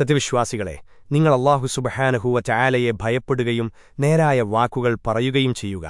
സത്യവിശ്വാസികളെ നിങ്ങൾ അള്ളാഹു സുബഹാനഹുവ ചായാലയെ ഭയപ്പെടുകയും നേരായ വാക്കുകൾ പറയുകയും ചെയ്യുക.